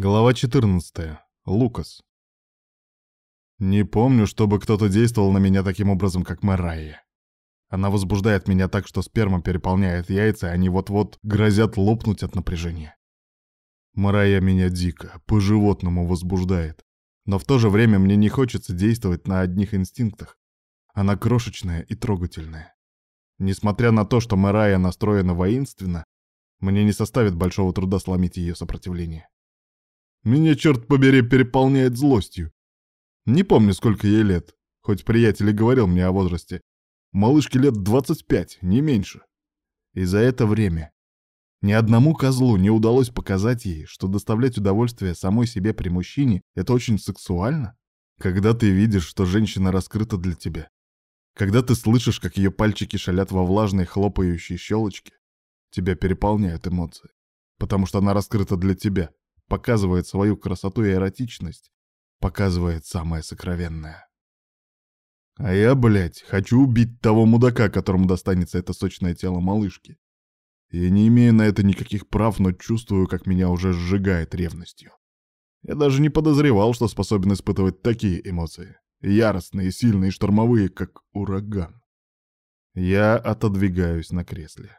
Глава 14. Лукас. Не помню, чтобы кто-то действовал на меня таким образом, как Марайя. Она возбуждает меня так, что сперма переполняет яйца, и они вот-вот грозят лопнуть от напряжения. Марайя меня дико, по-животному возбуждает. Но в то же время мне не хочется действовать на одних инстинктах. Она крошечная и трогательная. Несмотря на то, что Марайя настроена воинственно, мне не составит большого труда сломить ее сопротивление. Меня, черт побери, переполняет злостью. Не помню, сколько ей лет, хоть приятель и говорил мне о возрасте. Малышке лет 25, не меньше. И за это время ни одному козлу не удалось показать ей, что доставлять удовольствие самой себе при мужчине — это очень сексуально. Когда ты видишь, что женщина раскрыта для тебя. Когда ты слышишь, как ее пальчики шалят во влажной хлопающей щелочке, тебя переполняют эмоции. Потому что она раскрыта для тебя, показывает свою красоту и эротичность, показывает самое сокровенное. А я, блядь, хочу убить того мудака, которому достанется это сочное тело малышки. Я не имею на это никаких прав, но чувствую, как меня уже сжигает ревностью. Я даже не подозревал, что способен испытывать такие эмоции. Яростные, сильные, штормовые, как ураган. Я отодвигаюсь на кресле.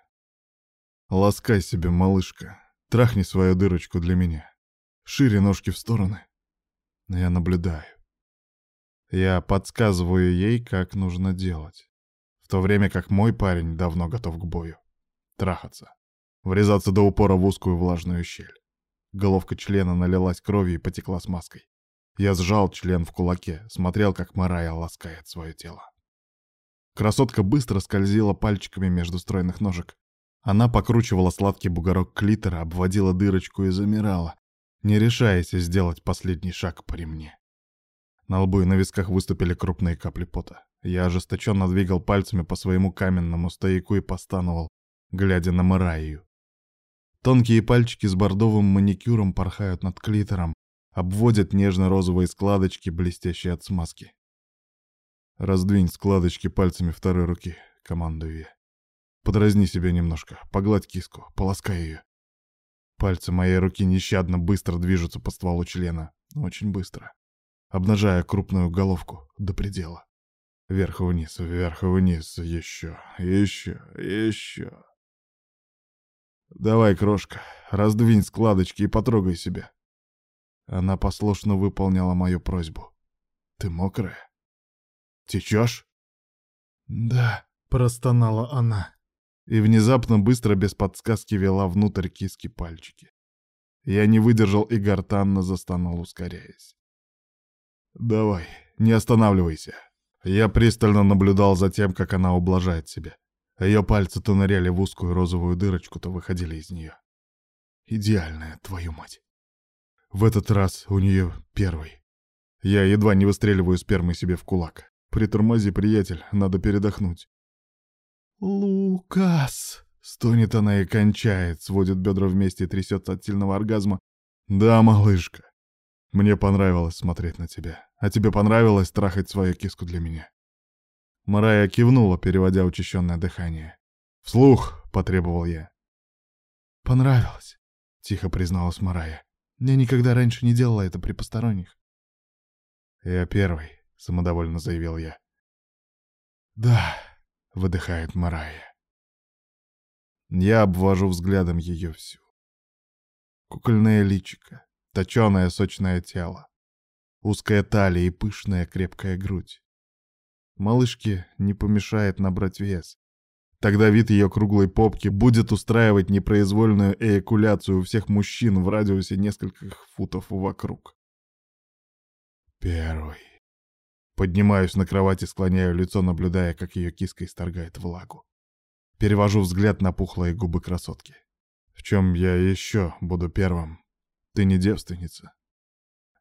Ласкай себе, малышка. Трахни свою дырочку для меня шире ножки в стороны. Я наблюдаю. Я подсказываю ей, как нужно делать. В то время как мой парень давно готов к бою. Трахаться. Врезаться до упора в узкую влажную щель. Головка члена налилась кровью и потекла смазкой. Я сжал член в кулаке, смотрел, как Марая ласкает свое тело. Красотка быстро скользила пальчиками между стройных ножек. Она покручивала сладкий бугорок клитора, обводила дырочку и замирала, не решаясь сделать последний шаг по ремне. На лбу и на висках выступили крупные капли пота. Я ожесточенно двигал пальцами по своему каменному стояку и постановал, глядя на Мараю. Тонкие пальчики с бордовым маникюром порхают над клитором, обводят нежно-розовые складочки, блестящие от смазки. «Раздвинь складочки пальцами второй руки», — командую я. «Подразни себя немножко, погладь киску, полоскай ее. Пальцы моей руки нещадно быстро движутся по стволу члена. Очень быстро. Обнажая крупную головку до предела. Вверх и вниз, вверх и вниз. Еще, еще, еще. Давай, крошка, раздвинь складочки и потрогай себя. Она послушно выполняла мою просьбу. Ты мокрая? Течешь? Да, простонала она и внезапно быстро без подсказки вела внутрь киски пальчики. Я не выдержал и гортанно застонал, ускоряясь. «Давай, не останавливайся». Я пристально наблюдал за тем, как она ублажает себя. Ее пальцы то ныряли в узкую розовую дырочку, то выходили из нее. Идеальная, твою мать. В этот раз у нее первый. Я едва не выстреливаю спермой себе в кулак. Притормози, приятель, надо передохнуть. «Лукас!» — стонет она и кончает, сводит бедра вместе и трясется от сильного оргазма. «Да, малышка, мне понравилось смотреть на тебя. А тебе понравилось трахать свою киску для меня?» Марая кивнула, переводя учащенное дыхание. «Вслух!» — потребовал я. «Понравилось», — тихо призналась Марая. «Я никогда раньше не делала это при посторонних». «Я первый», — самодовольно заявил я. «Да», — выдыхает Марая. Я обвожу взглядом ее всю. Кукольное личико, точеное сочное тело, узкая талия и пышная крепкая грудь. Малышке не помешает набрать вес. Тогда вид ее круглой попки будет устраивать непроизвольную эякуляцию у всех мужчин в радиусе нескольких футов вокруг. Первый. Поднимаюсь на кровати, склоняю лицо, наблюдая, как ее киска исторгает влагу. Перевожу взгляд на пухлые губы красотки. В чем я еще буду первым? Ты не девственница.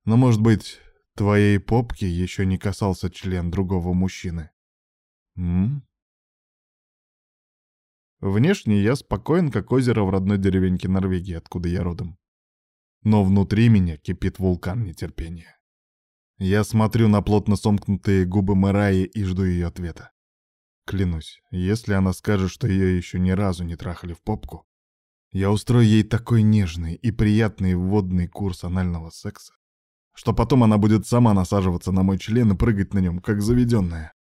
Но, может быть, твоей попки еще не касался член другого мужчины? М? Внешне я спокоен, как озеро в родной деревеньке Норвегии, откуда я родом. Но внутри меня кипит вулкан нетерпения. Я смотрю на плотно сомкнутые губы Мэраи и жду ее ответа. Клянусь, если она скажет, что ее еще ни разу не трахали в попку, Я устрою ей такой нежный и приятный вводный курс анального секса, что потом она будет сама насаживаться на мой член и прыгать на нем, как заведенная.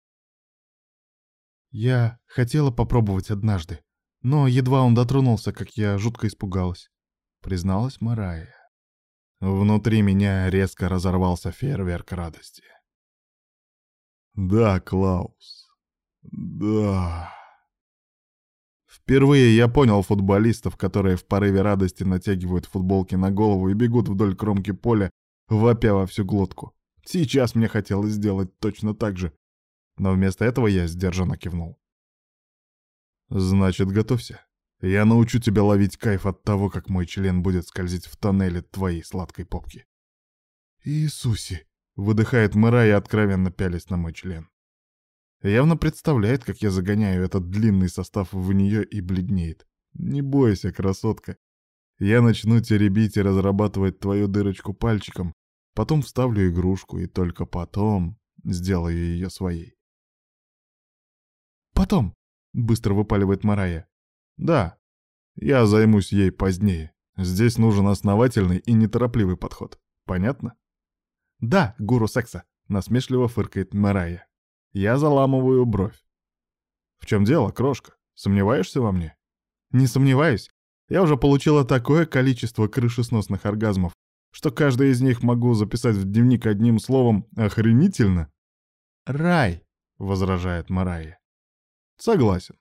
Я хотела попробовать однажды, но едва он дотронулся, как я жутко испугалась, призналась Марая. Внутри меня резко разорвался фейерверк радости. Да, Клаус. Да. Впервые я понял футболистов, которые в порыве радости натягивают футболки на голову и бегут вдоль кромки поля, вопя во всю глотку. Сейчас мне хотелось сделать точно так же. Но вместо этого я сдержанно кивнул. «Значит, готовься. Я научу тебя ловить кайф от того, как мой член будет скользить в тоннеле твоей сладкой попки». «Иисусе!» — выдыхает Мэрайя, откровенно пялись на мой член. Явно представляет, как я загоняю этот длинный состав в нее и бледнеет. Не бойся, красотка. Я начну теребить и разрабатывать твою дырочку пальчиком, потом вставлю игрушку и только потом сделаю ее своей. «Потом!» — быстро выпаливает Марая. «Да, я займусь ей позднее. Здесь нужен основательный и неторопливый подход. Понятно?» «Да, гуру секса!» — насмешливо фыркает Марая. Я заламываю бровь. «В чем дело, крошка? Сомневаешься во мне?» «Не сомневаюсь. Я уже получила такое количество крышесносных оргазмов, что каждый из них могу записать в дневник одним словом «охренительно». «Рай», — возражает Марая. «Согласен.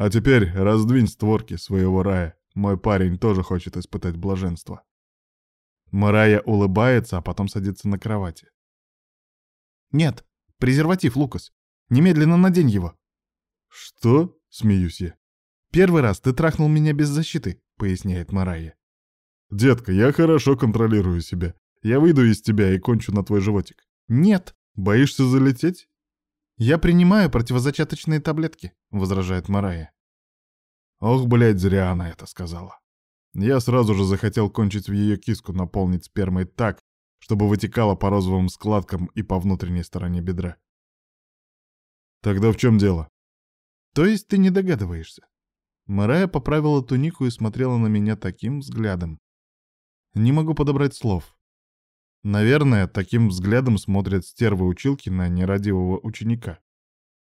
А теперь раздвинь створки своего рая. Мой парень тоже хочет испытать блаженство». Марая улыбается, а потом садится на кровати. «Нет, Презерватив, Лукас. Немедленно надень его. Что? Смеюсь я. Первый раз ты трахнул меня без защиты, поясняет Марайя. Детка, я хорошо контролирую себя. Я выйду из тебя и кончу на твой животик. Нет. Боишься залететь? Я принимаю противозачаточные таблетки, возражает Марайя. Ох, блядь, зря она это сказала. Я сразу же захотел кончить в ее киску, наполнить спермой так, чтобы вытекало по розовым складкам и по внутренней стороне бедра. Тогда в чем дело? То есть ты не догадываешься? Марая поправила тунику и смотрела на меня таким взглядом. Не могу подобрать слов. Наверное, таким взглядом смотрят стервы-училки на нерадивого ученика.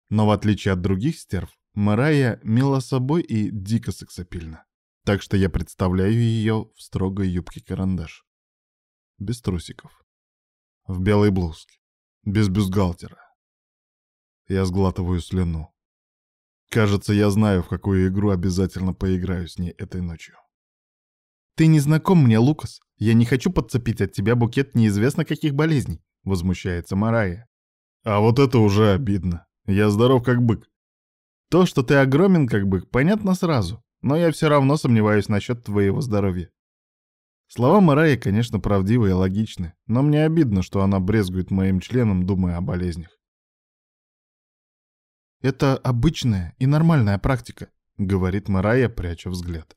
Но в отличие от других стерв, Марая мила собой и дико сексапильна. Так что я представляю ее в строгой юбке-карандаш без трусиков. В белой блузке, без бюстгальтера. Я сглатываю слюну. Кажется, я знаю, в какую игру обязательно поиграю с ней этой ночью. «Ты не знаком мне, Лукас. Я не хочу подцепить от тебя букет неизвестно каких болезней», — возмущается Марая. «А вот это уже обидно. Я здоров как бык. То, что ты огромен как бык, понятно сразу, но я все равно сомневаюсь насчет твоего здоровья. Слова Мараи, конечно, правдивы и логичны, но мне обидно, что она брезгует моим членом, думая о болезнях. «Это обычная и нормальная практика», — говорит Марая, пряча взгляд.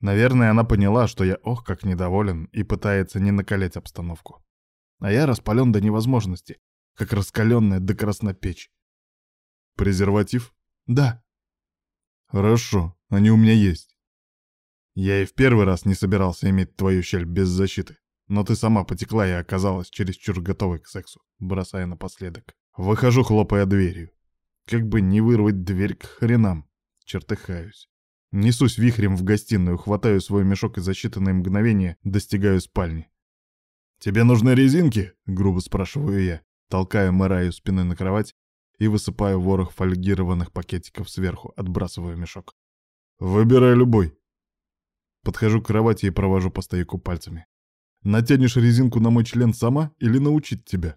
Наверное, она поняла, что я ох как недоволен и пытается не накалять обстановку. А я распален до невозможности, как раскаленная до краснопечь. Презерватив? Да. Хорошо, они у меня есть. Я и в первый раз не собирался иметь твою щель без защиты. Но ты сама потекла и оказалась чересчур готовой к сексу, бросая напоследок. Выхожу, хлопая дверью. Как бы не вырвать дверь к хренам. Чертыхаюсь. Несусь вихрем в гостиную, хватаю свой мешок и за считанные мгновения достигаю спальни. «Тебе нужны резинки?» — грубо спрашиваю я, толкаю Мэраю спиной на кровать и высыпаю ворох фольгированных пакетиков сверху, отбрасываю мешок. «Выбирай любой», Подхожу к кровати и провожу по стояку пальцами. Натянешь резинку на мой член сама или научить тебя?